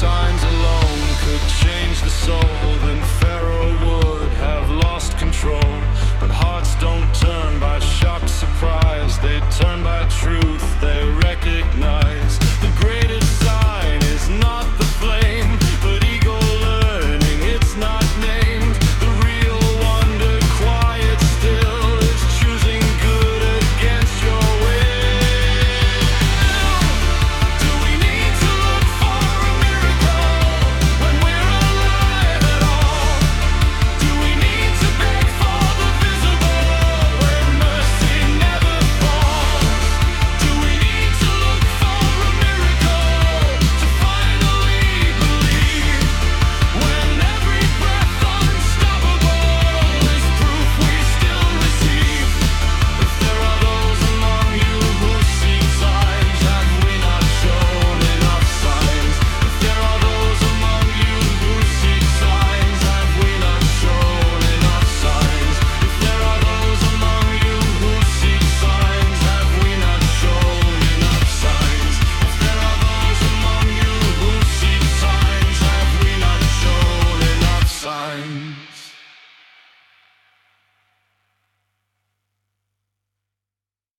signs alone could change the soul.